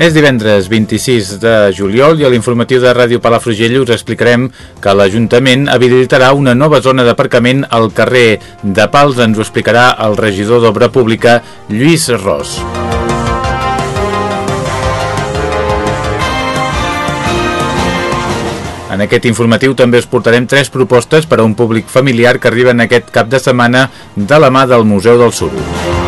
És divendres 26 de juliol i a l'informatiu de Ràdio Palafrugell us explicarem que l'Ajuntament habilitarà una nova zona d'aparcament al carrer de Pals. Ens ho explicarà el regidor d'Obra Pública, Lluís Ros. En aquest informatiu també us portarem tres propostes per a un públic familiar que arriben aquest cap de setmana de la mà del Museu del Suro.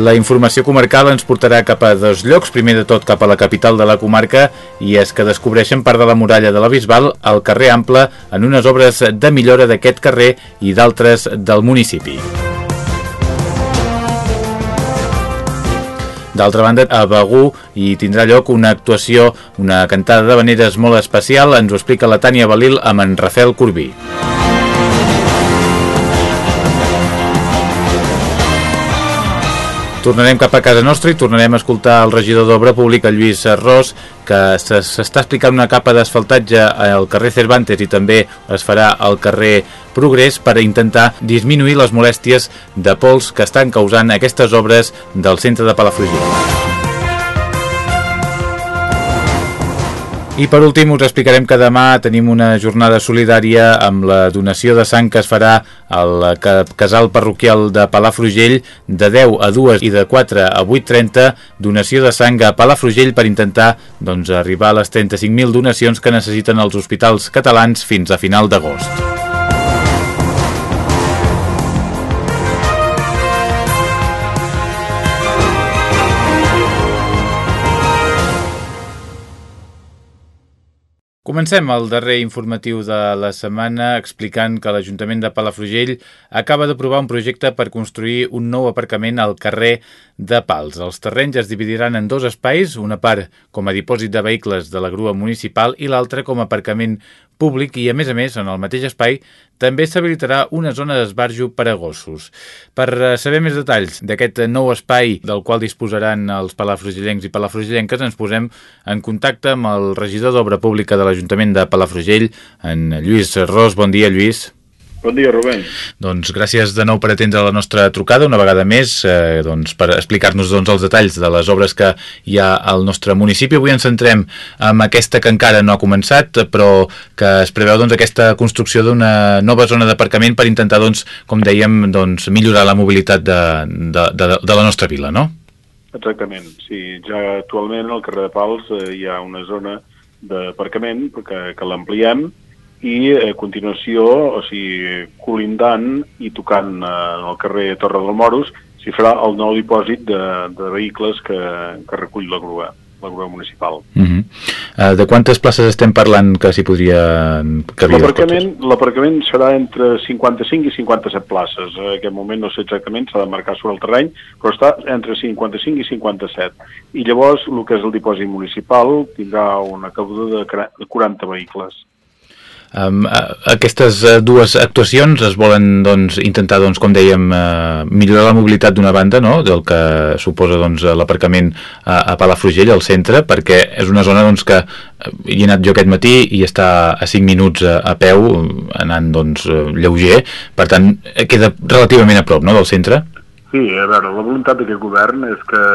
La informació comarcal ens portarà cap a dos llocs, primer de tot cap a la capital de la comarca, i és que descobreixen part de la muralla de la Bisbal al carrer Ample en unes obres de millora d'aquest carrer i d'altres del municipi. D'altra banda, a Begú hi tindrà lloc una actuació, una cantada de veneres molt especial, ens ho explica la Tània Balil amb en Rafael Corbí. Tornarem cap a casa nostra i tornarem a escoltar el regidor d'Obra Pública, Lluís Arròs, que s'està explicant una capa d'asfaltatge al carrer Cervantes i també es farà al carrer Progrés per intentar disminuir les molèsties de pols que estan causant aquestes obres del centre de Palafrugell. I per últim us explicarem que demà tenim una jornada solidària amb la donació de sang que es farà al casal parroquial de Palafrugell de 10 a 2 i de 4 a 8.30 donació de sang a Palafrugell per intentar doncs, arribar a les 35.000 donacions que necessiten els hospitals catalans fins a final d'agost. Comencem el darrer informatiu de la setmana explicant que l'Ajuntament de Palafrugell acaba d'aprovar un projecte per construir un nou aparcament al carrer de Pals. Els terrenys es dividiran en dos espais, una part com a dipòsit de vehicles de la grua municipal i l'altra com a aparcament públic i, a més a més, en el mateix espai també s'habilitarà una zona d'esbarjo per a gossos. Per eh, saber més detalls d'aquest nou espai del qual disposaran els palafrugellencs i palafrugellenques ens posem en contacte amb el regidor d'Obra Pública de l'Ajuntament de Palafrugell, en Lluís Ros. Bon dia, Lluís. Bon dia, Rubén. Doncs gràcies de nou per atendre la nostra trucada una vegada més, eh, doncs, per explicar-nos doncs, els detalls de les obres que hi ha al nostre municipi. Avui ens centrem en aquesta que encara no ha començat, però que es preveu doncs, aquesta construcció d'una nova zona d'aparcament per intentar, doncs, com dèiem, doncs, millorar la mobilitat de, de, de, de la nostra vila, no? Exactament, sí. Ja actualment al carrer de Pals eh, hi ha una zona d'aparcament que, que l'ampliem i a continuació, o sigui, colindant i tocant eh, en el carrer Torre del Moros, s'hi farà el nou dipòsit de, de vehicles que, que recull la grua la grua municipal. Uh -huh. uh, de quantes places estem parlant que s'hi podria L'aparcament serà entre 55 i 57 places. En aquest moment no sé exactament, s'ha de marcar sobre el terreny, però està entre 55 i 57. I llavors el que és el dipòsit municipal tindrà una cabuda de 40 vehicles. Um, aquestes uh, dues actuacions es volen doncs, intentar, doncs, com dèiem, uh, millorar la mobilitat d'una banda, no? del que suposa doncs, l'aparcament a, a Palafrugell, al centre, perquè és una zona doncs, que hi he anat jo aquest matí i està a 5 minuts a, a peu, anant doncs, lleuger, per tant, queda relativament a prop no? del centre. Sí, a veure, la voluntat d'aquest govern és que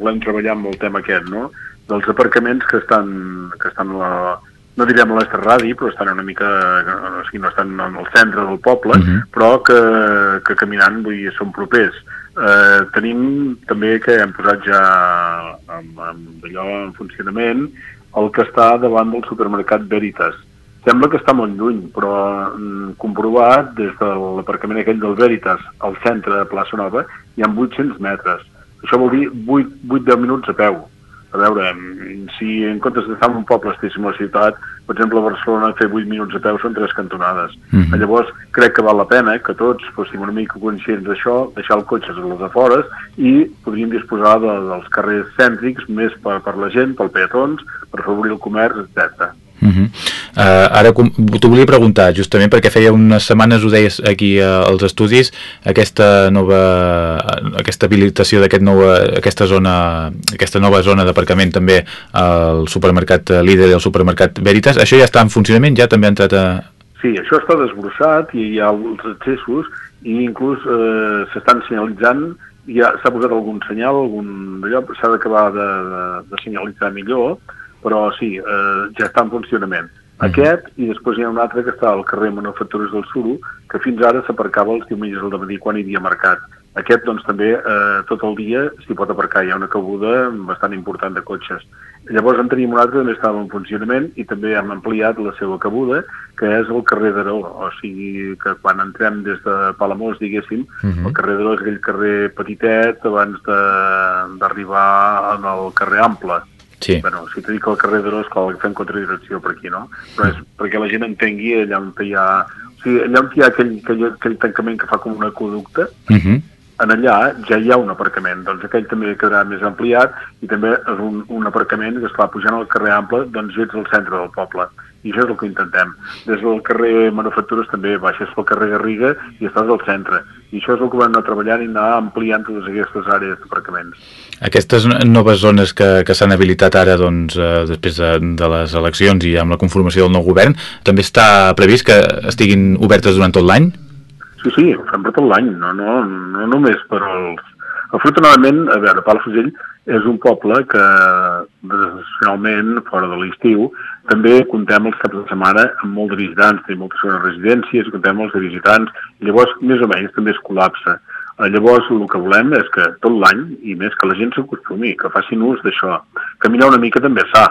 volem treballar amb el tema aquest, no? dels aparcaments que estan, que estan a la, no direm a però estan una mica, o sigui, no estan en el centre del poble, uh mhm. -huh. però que, que caminant vull dir, són propers. Eh, tenim també que hem posat ja amb, amb allò en funcionament el que està davant del supermercat Veritas. Sembla que està molt lluny, però mm, comprovat des de l'aparcament aquell del Veritas al centre de Plaça Nova hi ha 800 metres. Això vol dir 8-10 minuts a peu a veure, si en comptes d'estar en un poble estéssim a la ciutat, per exemple, a Barcelona fer 8 minuts a peu són tres cantonades. Mm -hmm. Llavors, crec que val la pena que tots fóssim una mica conscients d'això, deixar el cotxe a les afores i podríem disposar de, dels carrers cèntrics més per, per la gent, pel peatons, per afavorir el comerç, etc. Uh -huh. uh, ara t'ho volia preguntar justament perquè feia unes setmanes ho deies aquí uh, als estudis aquesta nova aquesta habilitació d'aquesta nova, aquesta zona aquesta nova zona d'aparcament també al supermercat líder i al supermercat Veritas, això ja està en funcionament? Ja també ha entrat a... Sí, això està desbrossat i hi ha els accessos i inclús eh, s'estan senyalitzant. Ja s'ha posat algun senyal, algun s'ha d'acabar de, de, de senyalitzar millor però sí, eh, ja està en funcionament. Uh -huh. Aquest, i després hi ha un altre que està al carrer Manufactures del Suro, que fins ara s'aparcava els diumenges al matí quan hi havia mercat. Aquest, doncs, també eh, tot el dia s'hi pot aparcar. Hi ha una cabuda bastant important de cotxes. Llavors en tenim un altre que també estava en funcionament i també hem ampliat la seva cabuda, que és el carrer d'Aró. O sigui que quan entrem des de Palamós, diguéssim, uh -huh. el carrer d'Aró és aquell carrer petitet abans d'arribar al carrer Ample Sí. Bueno, si t'he dit que el carrer és que fem contradirecció per aquí, no? Però és perquè la gent entengui allà on hi ha... O sigui, allà on hi ha aquell, aquell, aquell tancament que fa com una aqueducte, uh mhm. -huh. en allà ja hi ha un aparcament, doncs aquell també quedarà més ampliat i també és un, un aparcament que es fa pujant al carrer Ample, doncs ets al centre del poble i això és el que intentem. Des del carrer Manufactures també baixes pel carrer Garriga i estàs al centre. I això és el que vam anar treballant i anar ampliant totes aquestes àrees d'aparcaments. Aquestes noves zones que, que s'han habilitat ara doncs, eh, després de, de les eleccions i amb la conformació del nou govern, també està previst que estiguin obertes durant tot l'any? Sí, sí, ho fem per tot l'any, no, no, no només per als... Afortunadament, a veure, Palafrugell és un poble que, finalment, fora de l'estiu, també contem els caps de setmana amb molt de visitants, tenim moltes zones residències, contem els de visitants, llavors més o menys també es col·lapsa. Eh, llavors el que volem és que tot l'any, i més que la gent s'acostumi, que facin ús d'això, caminar una mica també sa,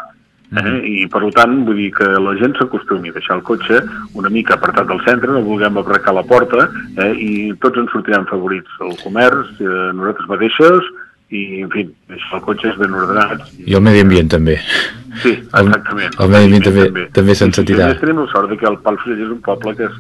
Eh? Mm. I per tant, vull dir que la gent s'acostumi a deixar el cotxe una mica apartat del centre, no vulguem aprecar la porta eh? i tots ens sortirem favorits, el comerç, eh, nosaltres mateixes i, en fi, el cotxe és ben ordenat. I el medi ambient també. Sí, exactament. El, el medi ambient també, també, també se'n sentirà. Sí, tenim la sort que el Palafrugell és un poble que és,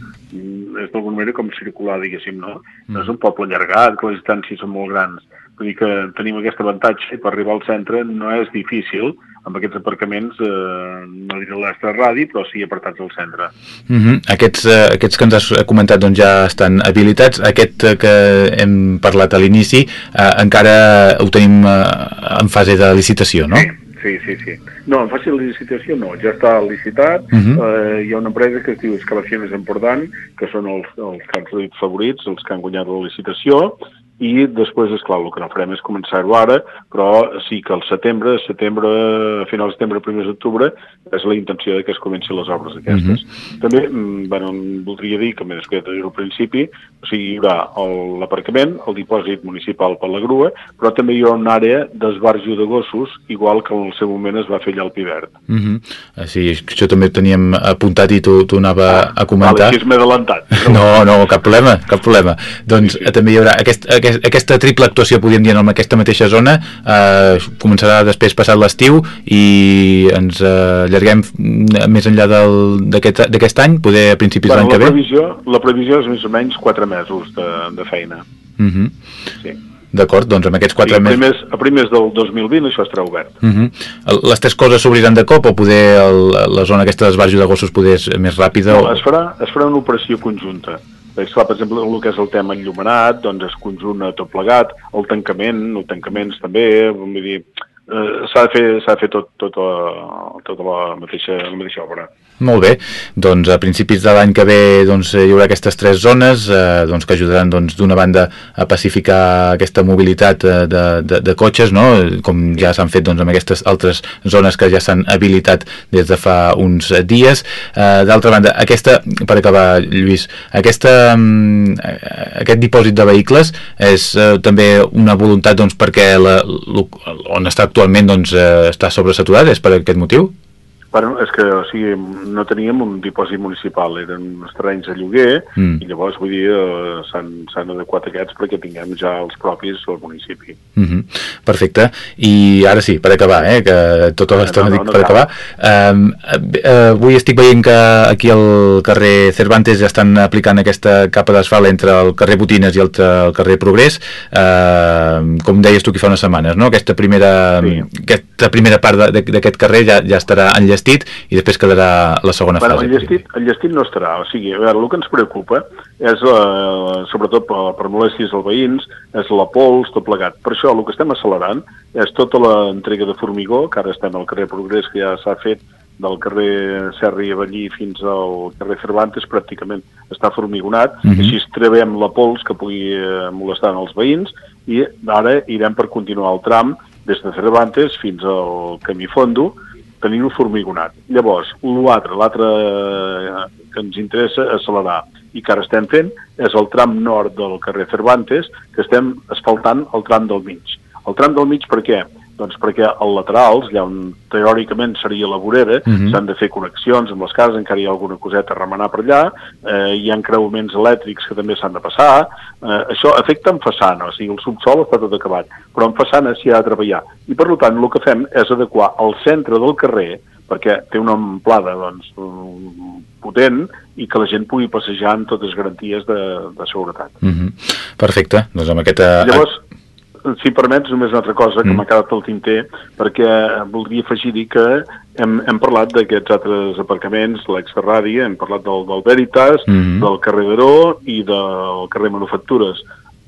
és d'alguna manera com circular, diguéssim, no? Mm. No és un poble allargat, que les distàncies són molt grans. Vull dir que tenim aquest avantatge i per arribar al centre no és difícil, amb aquests aparcaments, eh, no diré l'estre radi, però sí apartats al centre. Uh -huh. aquests, eh, aquests que ens has comentat doncs, ja estan habilitats. Aquest eh, que hem parlat a l'inici eh, encara ho tenim eh, en fase de licitació, no? Sí. Sí, sí, sí. No, en fase de licitació no, ja està licitat, uh -huh. eh, hi ha una empresa que es diu Excavaciones Important, que són els, els que han favorits, els que han guanyat la licitació, i després, és clar, el que no farem és començar-ho ara, però sí que al setembre, setembre, a finals de setembre, primers d'octubre, és la intenció de que es comencin les obres aquestes. Mm -hmm. També, mm, bueno, voldria dir, que més que dir al principi, o sigui, hi haurà l'aparcament, el, dipòsit municipal per la grua, però també hi haurà una àrea d'esbarjo de gossos, igual que en el seu moment es va fer allà al Pivert. Mm -hmm. Sí, això també teníem apuntat i tu anava ah, a comentar. Vale, m'he adelantat. No, no, cap problema, cap problema. Doncs sí, sí. també hi haurà aquest, aquest aquest, aquesta triple actuació, podríem dir, en aquesta mateixa zona, eh, començarà després passat l'estiu i ens eh, allarguem més enllà d'aquest aquest any, poder a principis bueno, de l'any que ve? Previsió, la previsió és més o menys 4 mesos de, de feina. Uh mhm. -huh. Sí. D'acord, doncs amb aquests 4 sí, mesos... Primers, a primers del 2020 això estarà obert. Uh mhm. -huh. Les tres coses s'obriran de cop o poder el, la zona aquesta d'esbarjo de gossos poder és més ràpida? No, o... es, farà, es farà una operació conjunta. Esclar, per exemple, el que és el tema enllumenat, doncs es conjuna tot plegat, el tancament, els tancaments també, vull dir, eh, s'ha de fer, de fer tot, tot, tota la mateixa, la mateixa obra. Molt bé, doncs a principis de l'any que ve doncs, hi haurà aquestes tres zones eh, doncs, que ajudaran doncs, d'una doncs, banda a pacificar aquesta mobilitat eh, de, de, de cotxes, no? com ja s'han fet doncs, amb aquestes altres zones que ja s'han habilitat des de fa uns dies. Eh, D'altra banda, aquesta, per acabar, Lluís, aquesta, eh, aquest dipòsit de vehicles és eh, també una voluntat doncs, perquè la, on està actualment doncs, eh, està sobresaturat, és per aquest motiu? Bueno, és que o sigui, no teníem un dipòsit municipal, eren uns terrenys de lloguer mm. i llavors, vull dir, eh, s'han adequat aquests perquè tinguem ja els propis al municipi. Mm -hmm. Perfecte. I ara sí, per acabar, eh, que tota l'estona no, no, no, dic per cal. acabar. Um, uh, avui estic veient que aquí al carrer Cervantes ja estan aplicant aquesta capa d'asfalt entre el carrer Botines i el, el carrer Progrés, uh, com deies tu que fa unes setmanes, no? Aquesta primera, sí. aquesta primera part d'aquest carrer ja, ja estarà enllestit enllestit i després quedarà la segona bueno, fase. Enllestit, enllestit no estarà, o sigui, a veure, el que ens preocupa és, eh, sobretot per, per molèsties als veïns, és la pols, tot plegat. Per això el que estem accelerant és tota l'entrega de formigó, que ara estem al carrer Progrés, que ja s'ha fet del carrer Serri i Avellí fins al carrer Cervantes pràcticament està formigonat, uh mhm. -huh. així trebem la pols que pugui eh, molestar els veïns i ara irem per continuar el tram des de Cervantes fins al Camí Fondo, tenint un formigonat. Llavors, l'altre, l'altre eh, que ens interessa accelerar i que ara estem fent és el tram nord del carrer Cervantes, que estem asfaltant el tram del mig. El tram del mig per què? Doncs perquè als laterals, allà on teòricament seria la vorera, uh mhm. -huh. s'han de fer connexions amb les cases, encara hi ha alguna coseta a remenar per allà, eh, hi ha creuments elèctrics que també s'han de passar, eh, això afecta en façana, o sigui, el subsol està tot acabat, però en façana s'hi ha de treballar. I per tant, el que fem és adequar el centre del carrer, perquè té una amplada doncs, potent i que la gent pugui passejar amb totes garanties de, de seguretat. Uh mhm. -huh. Perfecte, doncs amb aquesta... Llavors, si permets, només una altra cosa que mm. m'ha quedat al tinter, perquè voldria afegir-hi que hem, hem parlat d'aquests altres aparcaments, l'ex-Ferrari, hem parlat del, del Veritas, mm -hmm. del carrer Daró i del carrer Manufactures.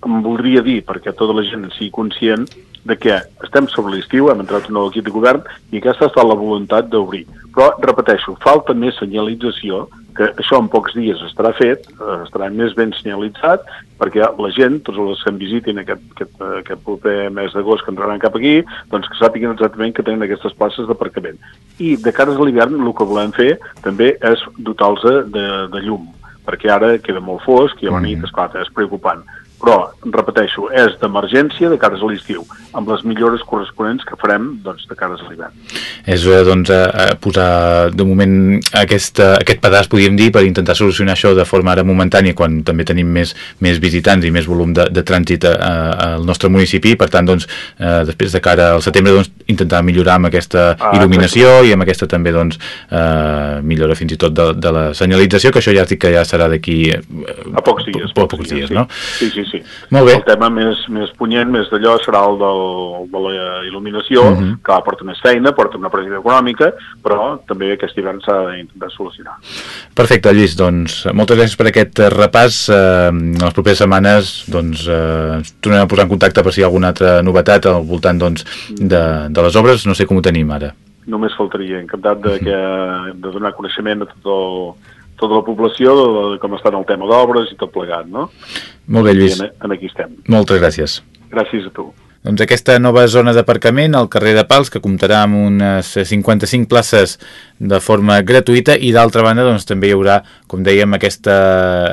Em voldria dir, perquè tota la gent sigui conscient, de que estem sobre l'estiu, hem entrat un nou equip de govern i aquesta ha estat la voluntat d'obrir. Però, repeteixo, falta més senyalització que això en pocs dies estarà fet, eh, estarà més ben senyalitzat, perquè la gent, tots els que em visitin aquest, aquest, aquest proper mes d'agost que entraran cap aquí, doncs que sàpiguen exactament que tenen aquestes places d'aparcament. I de cara a l'hivern el que volem fer també és dotar-los de, de llum, perquè ara queda molt fosc i a la nit, mm-hmm. esclar, és preocupant però, repeteixo, és d'emergència de cares a l'estiu, amb les millores corresponents que farem doncs, de cares a l'hivern. És eh, doncs, a, a posar de moment aquest, aquest pedaç, podríem dir, per intentar solucionar això de forma ara momentània, quan també tenim més, més visitants i més volum de, de trànsit a, a, al nostre municipi, per tant, doncs, eh, després de cara al setembre, doncs, intentar millorar amb aquesta ah, il·luminació exacte. i amb aquesta també, doncs, eh, millora fins i tot de, de la senyalització, que això ja dic que ja serà d'aquí... Eh, a pocs dies. A pocs, dies sí. no? Sí, sí, sí. Molt bé. El tema més, més punyent, més d'allò, serà el del, de la il·luminació, uh mhm. -huh. que porta més feina, porta una pressió econòmica, però també aquest hivern s'ha d'intentar solucionar. Perfecte, Lluís, doncs moltes gràcies per aquest repàs. Eh, les properes setmanes doncs, eh, ens tornem a posar en contacte per si hi ha alguna altra novetat al voltant doncs, de, de les obres, no sé com ho tenim ara. Només faltaria, encantat de, que, de donar coneixement a tot el tota la població de, de com està en el tema d'obres i tot plegat, no? Molt bé, Lluís. En, en aquí estem. Moltes gràcies. Gràcies a tu. Doncs aquesta nova zona d'aparcament al carrer de Pals, que comptarà amb unes 55 places de forma gratuïta i d'altra banda doncs, també hi haurà, com dèiem, aquesta,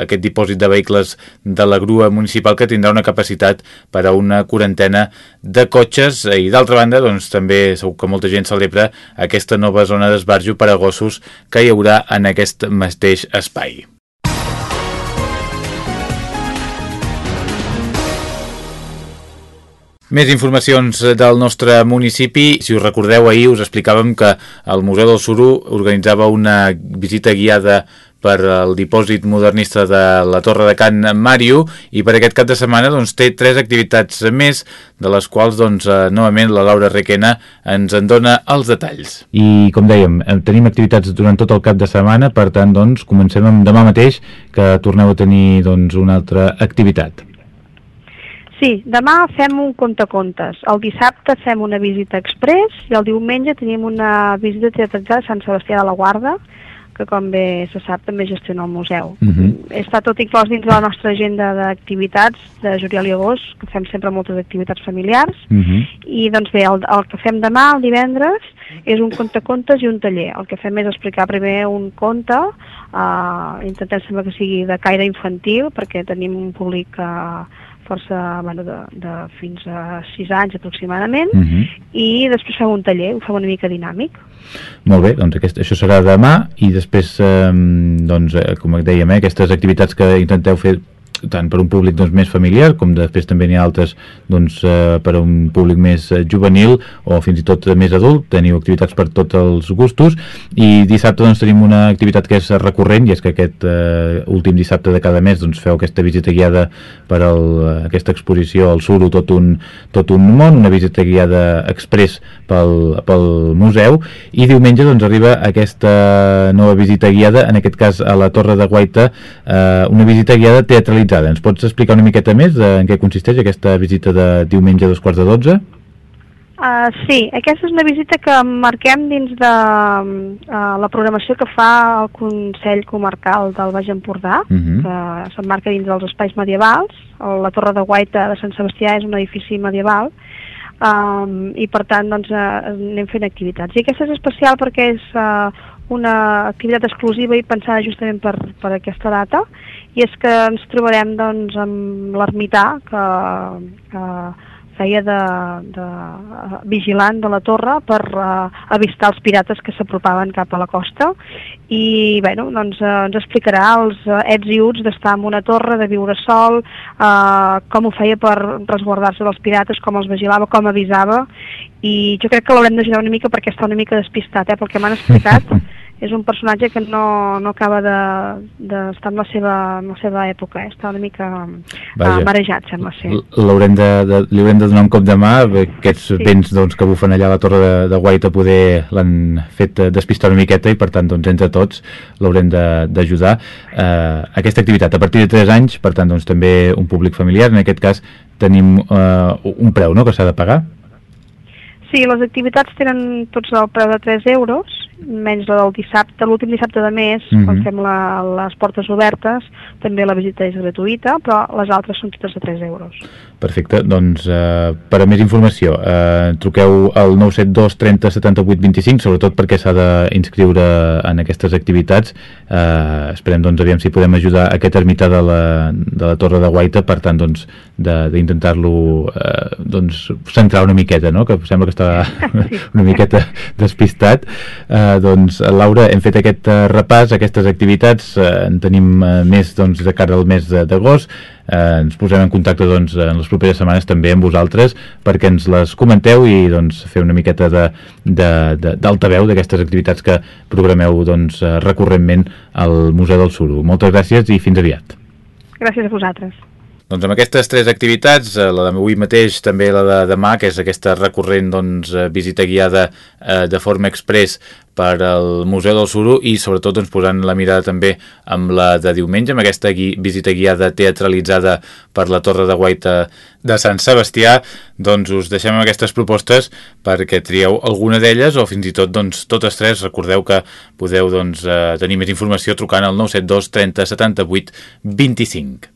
aquest dipòsit de vehicles de la grua municipal que tindrà una capacitat per a una quarantena de cotxes i d'altra banda doncs, també segur que molta gent celebra aquesta nova zona d'esbarjo per a gossos que hi haurà en aquest mateix espai. Més informacions del nostre municipi. Si us recordeu, ahir us explicàvem que el Museu del Suro organitzava una visita guiada per al dipòsit modernista de la Torre de Can Màrio i per aquest cap de setmana doncs, té tres activitats més, de les quals doncs, eh, novament la Laura Requena ens en dona els detalls. I com dèiem, eh, tenim activitats durant tot el cap de setmana, per tant doncs, comencem amb demà mateix que torneu a tenir doncs, una altra activitat. Sí, demà fem un contacontes. El dissabte fem una visita express i el diumenge tenim una visita teatralitzada a Sant Sebastià de la Guarda, que com bé se sap també gestiona el museu. Uh mhm. -huh. Està tot inclòs dins de la nostra agenda d'activitats de juliol i agost, que fem sempre moltes activitats familiars, uh mhm. -huh. i doncs bé, el, el que fem demà, el divendres, és un contacontes i un taller. El que fem és explicar primer un conte, uh, intentem sempre que sigui de caire infantil, perquè tenim un públic uh, força, bueno, de, de fins a 6 anys aproximadament, Uh -huh. i després fem un taller, ho fem una mica dinàmic. Molt bé, doncs aquest, això serà demà i després, eh, doncs, eh, com dèiem, eh, aquestes activitats que intenteu fer tant per un públic doncs, més familiar com després també n'hi ha altres doncs, eh, per a un públic més eh, juvenil o fins i tot més adult, teniu activitats per tots els gustos. I dissabte doncs, tenim una activitat que és recurrent i és que aquest eh, últim dissabte de cada mes doncs, feu aquesta visita guiada per al, aquesta exposició al Suro tot un, tot un món, una visita guiada express pel, pel museu. I diumenge doncs, arriba aquesta nova visita guiada, en aquest cas a la Torre de Guaita, eh, una visita guiada teatralitzada organitzada. Ens pots explicar una miqueta més de, en què consisteix aquesta visita de diumenge a dos quarts de dotze? Uh, sí, aquesta és una visita que marquem dins de uh, la programació que fa el Consell Comarcal del Baix Empordà, Uh -huh. que s'emmarca dins dels espais medievals. La Torre de Guaita de Sant Sebastià és un edifici medieval um, i per tant doncs, uh, anem fent activitats. I aquesta és especial perquè és uh, una activitat exclusiva i pensada justament per, per aquesta data i és que ens trobarem doncs, amb l'ermità que, que feia de, de vigilant de la torre per uh, avistar els pirates que s'apropaven cap a la costa. I bueno, doncs, uh, ens explicarà els uh, ets i uts d'estar en una torre, de viure sol, uh, com ho feia per resguardar-se dels pirates, com els vigilava, com avisava. I jo crec que l'haurem d'ajudar una mica perquè està una mica despistat, eh, pel que m'han explicat és un personatge que no, no acaba d'estar de, de en, la seva, en la seva època, eh? està una mica uh, marejat, sembla ser. L'haurem de, de, li haurem de donar un cop de mà, aquests sí. vents doncs, que bufen allà a la torre de, de Guaita poder l'han fet despistar una miqueta i per tant doncs, entre tots l'haurem d'ajudar. Uh, aquesta activitat a partir de 3 anys, per tant doncs, també un públic familiar, en aquest cas tenim uh, un preu no?, que s'ha de pagar. Sí, les activitats tenen tots el preu de 3 euros, menys la del dissabte, l'últim dissabte de mes, mm -hmm. quan fem la, les portes obertes, també la visita és gratuïta, però les altres són totes de 3 euros. Perfecte, doncs eh, per a més informació eh, truqueu al 972 30 78 25, sobretot perquè s'ha d'inscriure en aquestes activitats. Eh, esperem doncs aviam si podem ajudar aquest ermità de la, de la Torre de Guaita per tant doncs d'intentar-lo eh, doncs centrar una miqueta no? que sembla que està una miqueta despistat. Eh, doncs Laura hem fet aquest eh, repàs, aquestes activitats eh, en tenim eh, més doncs, de cara al mes d'agost eh, ens posem en contacte doncs, en les properes setmanes també amb vosaltres perquè ens les comenteu i doncs, fer una miqueta d'altaveu d'aquestes activitats que programeu doncs, recurrentment al Museu del Suro. Moltes gràcies i fins aviat. Gràcies a vosaltres. Doncs amb aquestes tres activitats, la d'avui mateix, també la de demà, que és aquesta recurrent doncs, visita guiada eh, de forma express per al Museu del Suro i sobretot doncs, posant la mirada també amb la de diumenge, amb aquesta gui visita guiada teatralitzada per la Torre de Guaita de Sant Sebastià, doncs us deixem aquestes propostes perquè trieu alguna d'elles o fins i tot doncs, totes tres. Recordeu que podeu doncs, eh, tenir més informació trucant al 972 30 78 25.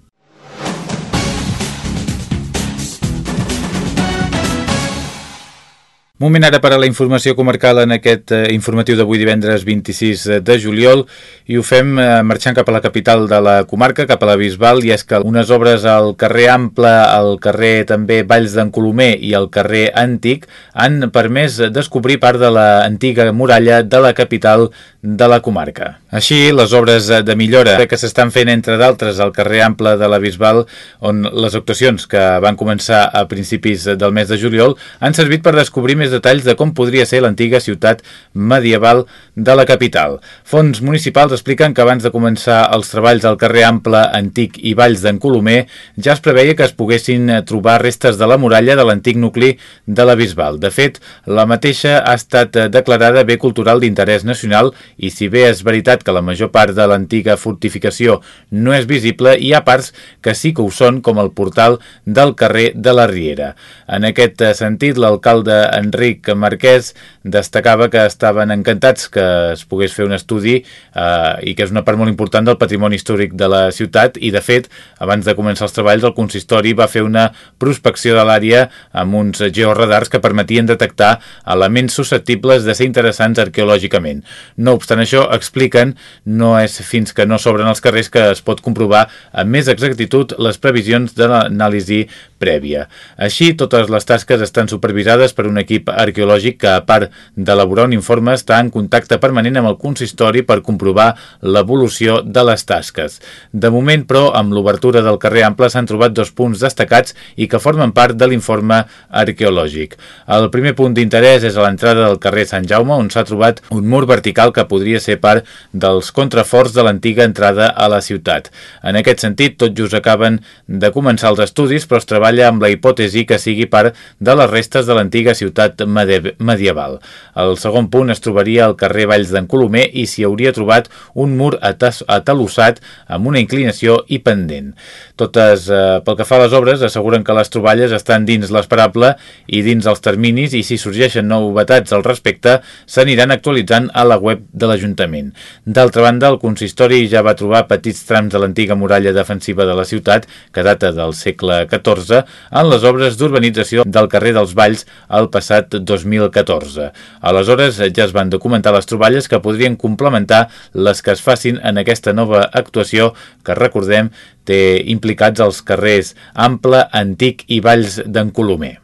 Moment ara per a la informació comarcal en aquest eh, informatiu d'avui divendres 26 de juliol i ho fem eh, marxant cap a la capital de la comarca, cap a la Bisbal, i és que unes obres al carrer Ample, al carrer també Valls d'en Colomer i al carrer Antic han permès descobrir part de l'antiga muralla de la capital de la comarca. Així, les obres de millora que s'estan fent, entre d'altres, al carrer Ample de la Bisbal, on les actuacions que van començar a principis del mes de juliol han servit per descobrir més detalls de com podria ser l'antiga ciutat medieval de la capital. Fons municipals expliquen que abans de començar els treballs al carrer Ample, Antic i Valls d'en Colomer ja es preveia que es poguessin trobar restes de la muralla de l'antic nucli de la Bisbal. De fet, la mateixa ha estat declarada bé cultural d'interès nacional i si bé és veritat que la major part de l'antiga fortificació no és visible, hi ha parts que sí que ho són, com el portal del carrer de la Riera. En aquest sentit, l'alcalde Enric Enric Marquès destacava que estaven encantats que es pogués fer un estudi eh, i que és una part molt important del patrimoni històric de la ciutat i, de fet, abans de començar els treballs, el consistori va fer una prospecció de l'àrea amb uns georadars que permetien detectar elements susceptibles de ser interessants arqueològicament. No obstant això, expliquen, no és fins que no s'obren els carrers que es pot comprovar amb més exactitud les previsions de l'anàlisi prèvia. Així, totes les tasques estan supervisades per un equip arqueològic que, a part d'elaborar un informe, està en contacte permanent amb el consistori per comprovar l'evolució de les tasques. De moment, però, amb l'obertura del carrer Ample s'han trobat dos punts destacats i que formen part de l'informe arqueològic. El primer punt d'interès és a l'entrada del carrer Sant Jaume, on s'ha trobat un mur vertical que podria ser part dels contraforts de l'antiga entrada a la ciutat. En aquest sentit, tot just acaben de començar els estudis, però es treballa treballa amb la hipòtesi que sigui part de les restes de l'antiga ciutat medieval. El segon punt es trobaria al carrer Valls d'en Colomer i s'hi hauria trobat un mur atalossat amb una inclinació i pendent. Totes, eh, pel que fa a les obres, asseguren que les troballes estan dins l'esperable i dins els terminis i si sorgeixen novetats al respecte s'aniran actualitzant a la web de l'Ajuntament. D'altra banda, el consistori ja va trobar petits trams de l'antiga muralla defensiva de la ciutat, que data del segle XIV, en les obres d'urbanització del carrer dels Valls el passat 2014. Aleshores ja es van documentar les troballes que podrien complementar les que es facin en aquesta nova actuació que recordem té implicats els carrers Ample, Antic i Valls d'en Colomer.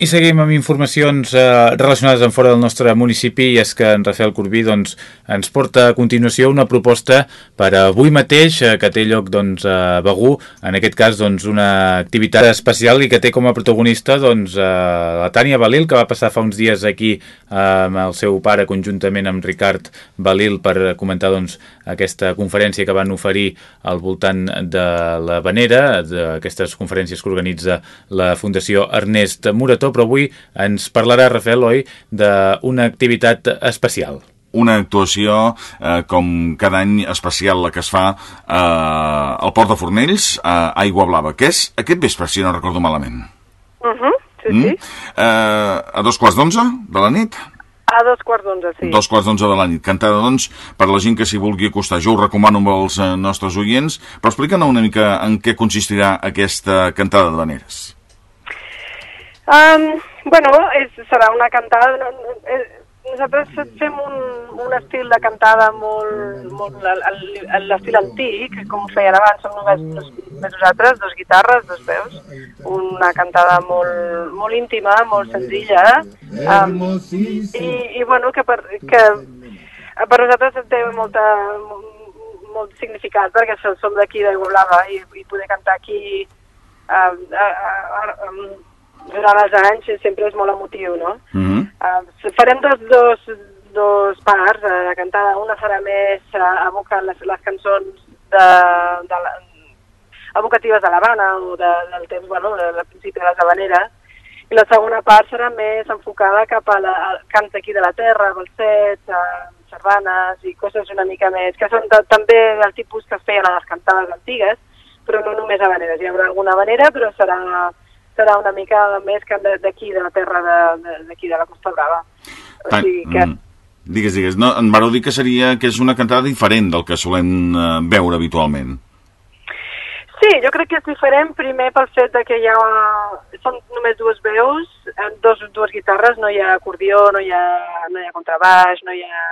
I seguim amb informacions eh, relacionades amb fora del nostre municipi i és que en Rafael Corbí doncs, ens porta a continuació una proposta per avui mateix eh, que té lloc doncs, a Begú, en aquest cas doncs, una activitat especial i que té com a protagonista doncs, eh, la Tània Balil que va passar fa uns dies aquí eh, amb el seu pare conjuntament amb Ricard Balil per comentar doncs, aquesta conferència que van oferir al voltant de la Vanera, d'aquestes conferències que organitza la Fundació Ernest Morató però avui ens parlarà, Rafael, oi, d'una activitat especial una actuació eh, com cada any especial la que es fa eh, al Port de Fornells a Aigua Blava, que és aquest vespre, si no recordo malament. Uh -huh, sí, mm? sí. Eh, a dos quarts d'onze de la nit? A dos quarts d'onze, sí. Dos quarts d'onze de la nit. Cantada, doncs, per la gent que s'hi vulgui acostar. Jo ho recomano amb els eh, nostres oients, però explica'ns una mica en què consistirà aquesta cantada de veneres. Um, bueno, és, serà una cantada... Eh, nosaltres fem un, un estil de cantada molt, molt l'estil antic, com feien abans, som només, només nosaltres, dos guitarres, dos veus, una cantada molt, molt íntima, molt senzilla, um, i, i bueno, que per, que per nosaltres té molta, molt significat, perquè som d'aquí d'Aigua Blava i, i poder cantar aquí uh, uh, uh, um, durant els anys sempre és molt emotiu, no? Uh -huh. uh, farem dos, dos, dos parts uh, de cantada. Una serà més uh, evocant les, les cançons de, de la, evocatives de l'Havana o de, del temps, bueno, del principi de les habaneres, i la segona part serà més enfocada cap a, la, a cants d'aquí de la terra, balsets, uh, sardanes i coses una mica més, que són de, també del tipus que es feien a les cantades antigues, però no només habaneres. Hi haurà alguna habanera, però serà serà una mica més que d'aquí, de la terra d'aquí, de, de la Costa Brava. O sigui que... Mm. Digues, digues. No, en Baró dir que seria que és una cantada diferent del que solem eh, veure habitualment. Sí, jo crec que és diferent primer pel fet de que hi ha... Són només dues veus, dos, dues guitarres, no hi ha acordió, no hi ha, no hi ha contrabaix, no hi ha,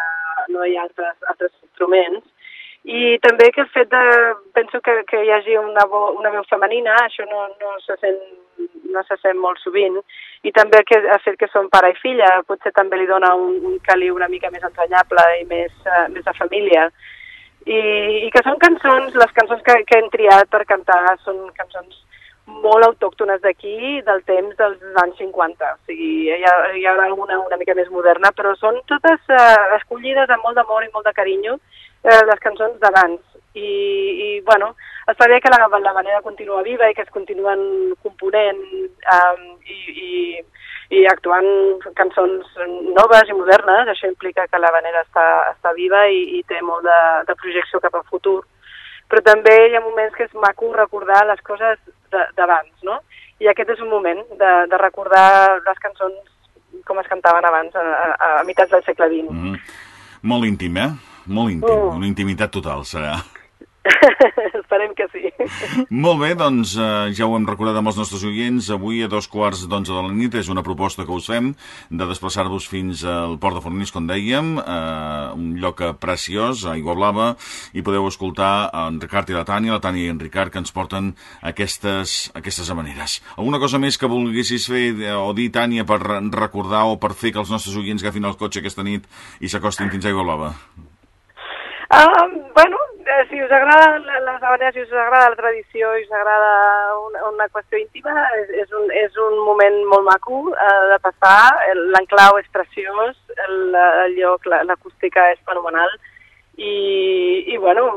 no hi ha altres, altres instruments. I també que el fet de... Penso que, que hi hagi una, vo, una veu femenina, això no, no se sent no se sent molt sovint, i també que ha fet que són pare i filla, potser també li dona un, un cali una mica més entranyable i més, uh, més de família. I, I que són cançons, les cançons que, que hem triat per cantar són cançons molt autòctones d'aquí, del temps dels anys 50. O sigui, hi, ha, hi haurà alguna una mica més moderna, però són totes uh, escollides amb molt d'amor i molt de carinyo, uh, les cançons d'abans. I, I, bueno, està bé que la, la manera continua viva i que es continuen component um, i, i, i actuant cançons noves i modernes, això implica que la manera està, està viva i, i té molt de, de projecció cap al futur. però també hi ha moments que és maco recordar les coses d'abans, no? I aquest és un moment de, de recordar les cançons com es cantaven abans, a, a, a meitats del segle XX. Mm -hmm. Molt íntim, eh? Molt íntim, mm. una intimitat total serà. Esperem que sí. Molt bé, doncs eh, ja ho hem recordat amb els nostres oients. Avui a dos quarts d'onze de la nit és una proposta que us fem de desplaçar-vos fins al Port de Fornís, com dèiem, eh, un lloc preciós, a Aigua Blava, i podeu escoltar en Ricard i la Tània, la Tània i en Ricard, que ens porten aquestes, aquestes maneres. Alguna cosa més que volguessis fer eh, o dir, Tània, per recordar o per fer que els nostres oients agafin el cotxe aquesta nit i s'acostin fins a Aigua Blava? Uh, bueno, si us agrada les habaneres, si us agrada la tradició i us agrada una, una qüestió íntima, és, és, un, és un moment molt maco uh, de passar. L'enclau és preciós, el, el lloc, l'acústica és fenomenal i, i bueno,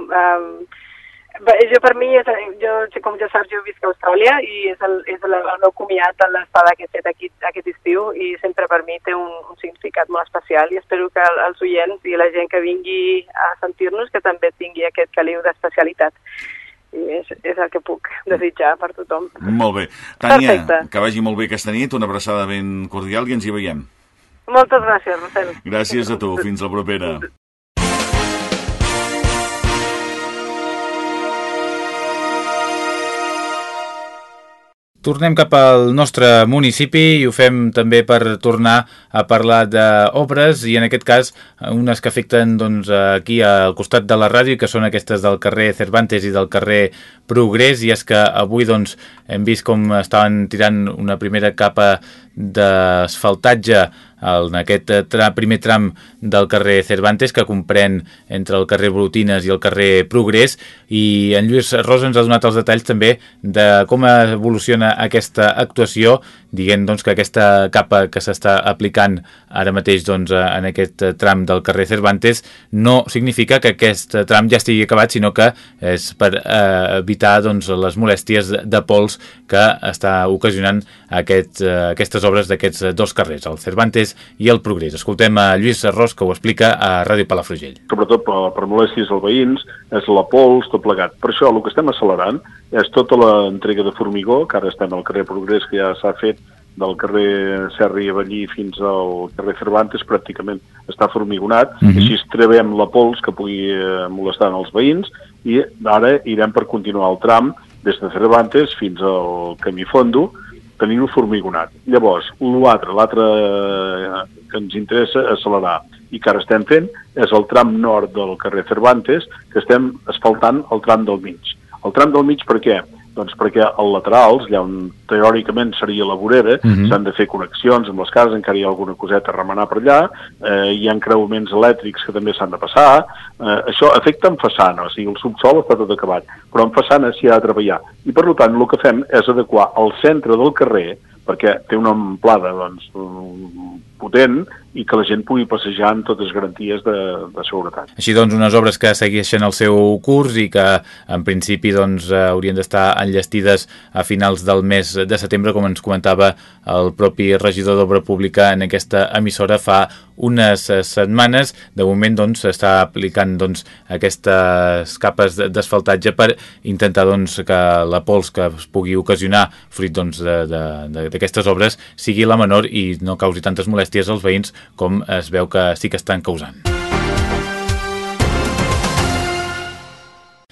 uh, jo per mi, és, jo, com ja saps, jo visc a Austràlia i és el, és el, el meu comiat en l'estada que he fet aquí, aquest estiu i sempre per mi té un, un significat molt especial i espero que els oients i la gent que vingui a sentir-nos que també tingui aquest caliu d'especialitat. I és, és el que puc desitjar per tothom. Molt bé. Tània, Perfecte. que vagi molt bé aquesta nit, una abraçada ben cordial i ens hi veiem. Moltes gràcies, Rosel. Gràcies a tu, fins la propera. Tornem cap al nostre municipi i ho fem també per tornar a parlar d'obres i en aquest cas unes que afecten doncs, aquí al costat de la ràdio que són aquestes del carrer Cervantes i del carrer Progrés. I és que avui doncs, hem vist com estaven tirant una primera capa d'asfaltatge en aquest tra primer tram del carrer Cervantes que comprèn entre el carrer Brutines i el carrer Progrés i en Lluís Rosa ens ha donat els detalls també de com evoluciona aquesta actuació dient doncs, que aquesta capa que s'està aplicant ara mateix doncs, en aquest tram del carrer Cervantes no significa que aquest tram ja estigui acabat, sinó que és per eh, evitar doncs, les molèsties de pols que està ocasionant aquest, eh, aquestes obres d'aquests dos carrers, el Cervantes i el Progrés. Escoltem a Lluís Arròs, que ho explica a Ràdio Palafrugell. Sobretot per, per molèsties als veïns, és la pols, tot plegat. Per això el que estem accelerant és tota l'entrega de formigó, que ara estem al carrer Progrés, que ja s'ha fet del carrer Serra i Avellí fins al carrer Cervantes pràcticament està formigonat, -huh. i així trebem la pols que pugui eh, molestar els veïns i ara irem per continuar el tram des de Cervantes fins al Camí Fondo, tenint-ho formigonat. Llavors, l'altre, l'altre eh, que ens interessa accelerar i que ara estem fent és el tram nord del carrer Cervantes, que estem asfaltant el tram del mig. El tram del mig per què? Doncs perquè als laterals, allà on teòricament seria la vorera, uh mhm. -huh. s'han de fer connexions amb les cases, encara hi ha alguna coseta a remenar per allà, eh, hi ha creuaments elèctrics que també s'han de passar, eh, això afecta en façana, o sigui, el subsol està tot acabat, però en façana s'hi ha de treballar. I per tant, el que fem és adequar el centre del carrer, perquè té una amplada doncs, potent i que la gent pugui passejar amb totes garanties de, de seguretat. Així doncs, unes obres que segueixen el seu curs i que en principi doncs, haurien d'estar enllestides a finals del mes de setembre, com ens comentava el propi regidor d'Obra Pública en aquesta emissora fa unes setmanes. De moment doncs, s'està aplicant doncs, aquestes capes d'asfaltatge per intentar doncs, que la pols que es pugui ocasionar fruit doncs, d'aquestes obres sigui la menor i no causi tantes molèsties als veïns com es veu que sí que estan causant.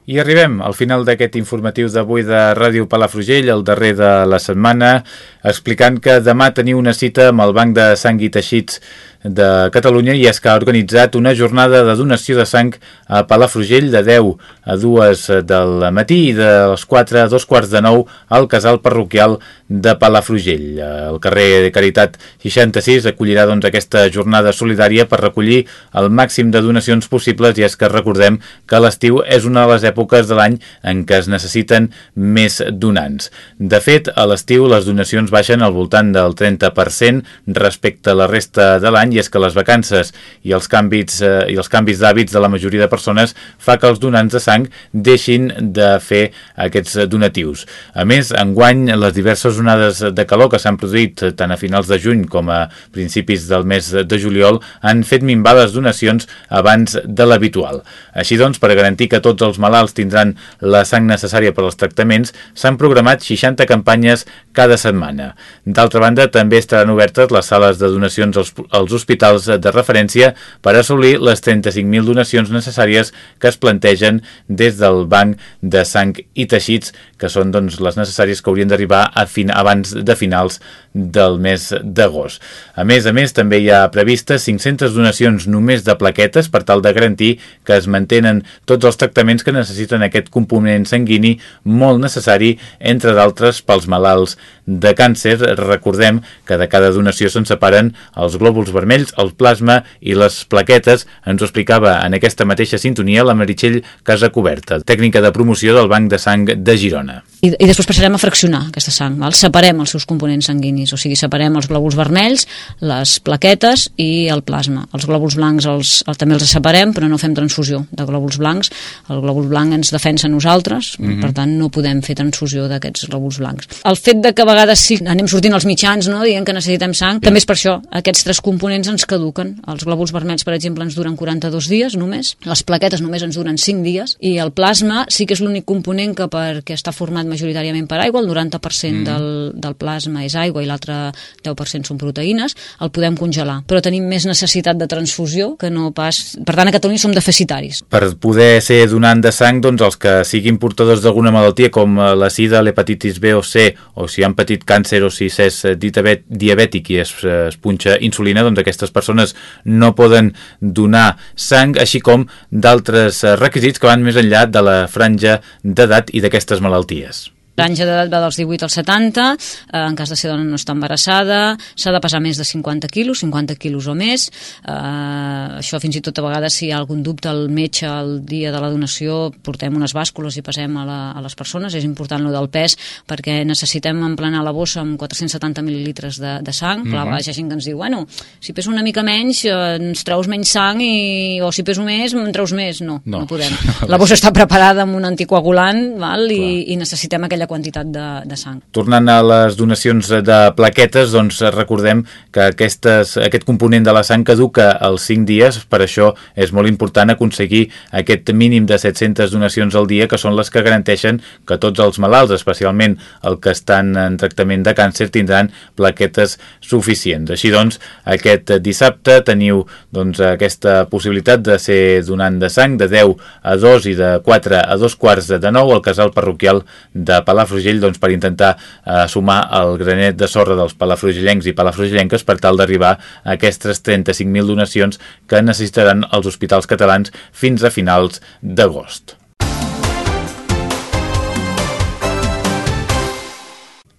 I arribem al final d'aquest informatiu d'avui de Ràdio Palafrugell, el darrer de la setmana, explicant que demà teniu una cita amb el Banc de Sang i Teixits de Catalunya i és que ha organitzat una jornada de donació de sang a Palafrugell de 10 a 2 del matí i de les 4 a 2 quarts de 9 al casal parroquial de Palafrugell. El carrer de Caritat 66 acollirà doncs, aquesta jornada solidària per recollir el màxim de donacions possibles i és que recordem que l'estiu és una de les èpoques de l'any en què es necessiten més donants. De fet, a l'estiu les donacions baixen al voltant del 30% respecte a la resta de l'any preocupant i és que les vacances i els canvis eh, i els canvis d'hàbits de la majoria de persones fa que els donants de sang deixin de fer aquests donatius. A més, enguany, les diverses onades de calor que s'han produït tant a finals de juny com a principis del mes de juliol han fet minvar les donacions abans de l'habitual. Així doncs, per garantir que tots els malalts tindran la sang necessària per als tractaments, s'han programat 60 campanyes cada setmana. D'altra banda, també estaran obertes les sales de donacions als, als hospitals de referència per assolir les 35.000 donacions necessàries que es plantegen des del Banc de Sang i Teixits, que són doncs, les necessàries que haurien d'arribar fin abans de finals del mes d'agost. A més a més, també hi ha previstes 500 donacions només de plaquetes per tal de garantir que es mantenen tots els tractaments que necessiten aquest component sanguini molt necessari, entre d'altres, pels malalts de càncer. Recordem que de cada donació se'n separen els glòbuls vermells, el plasma i les plaquetes. Ens ho explicava en aquesta mateixa sintonia la Meritxell Casacoberta, tècnica de promoció del Banc de Sang de Girona. I, i després passarem a fraccionar aquesta sang, val? separem els seus components sanguinis, o sigui, separem els glòbuls vermells, les plaquetes i el plasma. Els glòbuls blancs els, els, també els separem, però no fem transfusió de glòbuls blancs. El glòbul blanc ens defensa a nosaltres, mm -hmm. per tant no podem fer transfusió d'aquests glòbuls blancs. El fet de que a vegades sí, anem sortint als mitjans no? dient que necessitem sang, també és per això. Aquests tres components ens caduquen. Els glòbuls vermells, per exemple, ens duren 42 dies només, les plaquetes només ens duren 5 dies, i el plasma sí que és l'únic component que perquè està format majoritàriament per aigua, el 90% mm. del, del plasma és aigua i l'altre 10% són proteïnes, el podem congelar. Però tenim més necessitat de transfusió que no pas... Per tant, a Catalunya som deficitaris. Per poder ser donant de sang, doncs els que siguin portadors d'alguna malaltia com eh, la sida, l'hepatitis B o C, o si han patit càncer o si s'és eh, diabètic i es, es punxa insulina, doncs aquestes persones no poden donar sang, així com d'altres eh, requisits que van més enllà de la franja d'edat i d'aquestes malalties. L'anja d'edat va dels 18 als 70, eh, en cas de ser dona no està embarassada, s'ha de pesar més de 50 quilos, 50 quilos o més. Eh, això fins i tot a vegades si hi ha algun dubte al metge el dia de la donació portem unes bàscules i passem a, la, a les persones. És important lo del pes perquè necessitem emplenar la bossa amb 470 mil·lilitres de, de sang. Mm -hmm. Clar, hi ha gent que ens diu, bueno, si peso una mica menys eh, ens treus menys sang i, o si peso més em treus més. No, no, no podem. La bossa està preparada amb un anticoagulant val? I, i necessitem aquella quantitat de, de sang. Tornant a les donacions de plaquetes, doncs recordem que aquestes, aquest component de la sang caduca als 5 dies, per això és molt important aconseguir aquest mínim de 700 donacions al dia, que són les que garanteixen que tots els malalts, especialment el que estan en tractament de càncer, tindran plaquetes suficients. Així doncs, aquest dissabte teniu doncs, aquesta possibilitat de ser donant de sang de 10 a 2 i de 4 a 2 quarts de 9 al casal parroquial de Palau Palafrugell doncs, per intentar eh, sumar el granet de sorra dels palafrugellencs i palafrugellenques per tal d'arribar a aquestes 35.000 donacions que necessitaran els hospitals catalans fins a finals d'agost.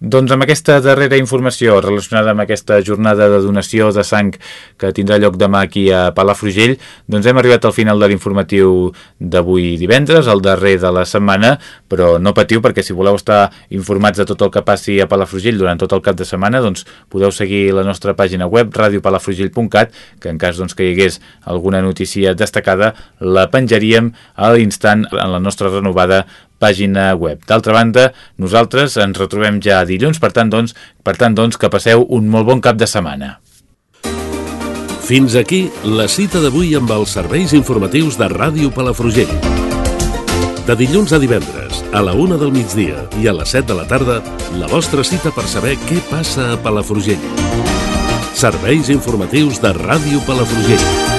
Doncs amb aquesta darrera informació relacionada amb aquesta jornada de donació de sang que tindrà lloc demà aquí a Palafrugell, doncs hem arribat al final de l'informatiu d'avui divendres, el darrer de la setmana, però no patiu perquè si voleu estar informats de tot el que passi a Palafrugell durant tot el cap de setmana, doncs podeu seguir la nostra pàgina web radiopalafrugell.cat, que en cas doncs, que hi hagués alguna notícia destacada, la penjaríem a l'instant en la nostra renovada pàgina web. D'altra banda, nosaltres ens retrobem ja dilluns, per tant, doncs, per tant, doncs que passeu un molt bon cap de setmana. Fins aquí la cita d'avui amb els serveis informatius de Ràdio Palafrugell. De dilluns a divendres, a la una del migdia i a les 7 de la tarda, la vostra cita per saber què passa a Palafrugell. Serveis informatius de Ràdio Palafrugell.